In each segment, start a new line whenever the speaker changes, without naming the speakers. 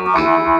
la la la la.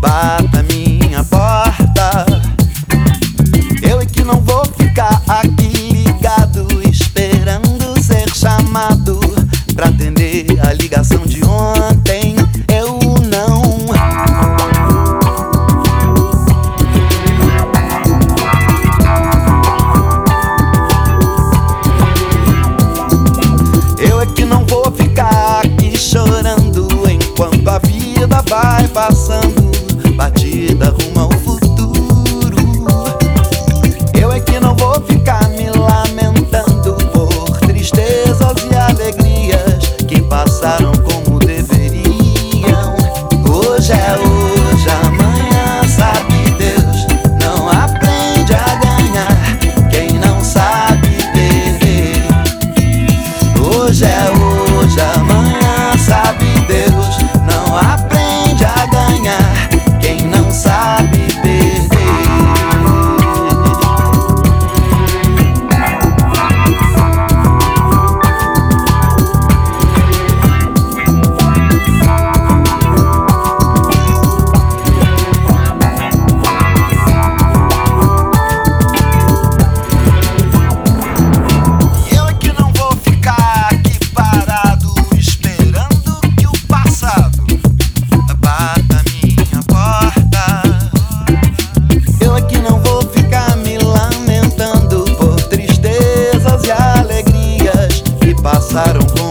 bata minha porta. Eu é que não vou ficar aqui ligado, esperando ser chamado pra atender a ligação de ontem. Eu não. Eu é que não vou ficar aqui chorando enquanto a vida vai passando. don't go